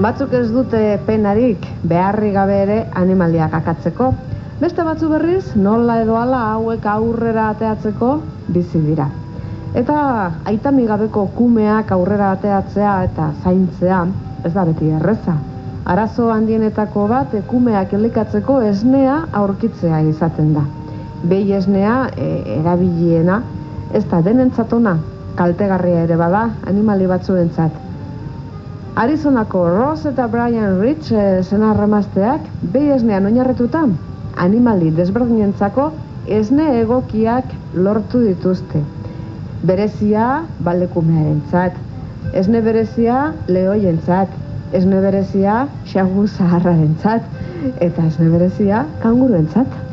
Batzuk ez dute penarik beharri gabe ere animaliak akatzeko. Beste batzu berriz, nola edo ala hauek aurrera ateatzeko bizi dira. Eta aitami gabeko kumeak aurrera ateatzea eta zaintzea ez da beti erreza. Arazo handienetako bat ekumeak elikatzeko esnea aurkitzea izaten da. Behi esnea e, erabiliena ez da denentzatona kaltegarria ere bada animali batzuentzat. Arizonako Ross eta Brian Rich e, zena remazteak behi esnean oinarretuta animali desberdinentzako esne egokiak lortu dituzte. Berezia balekumearen zat, esne berezia lehoien zat, esne berezia xagu zaharraren zat, eta esne berezia kanguruen zat.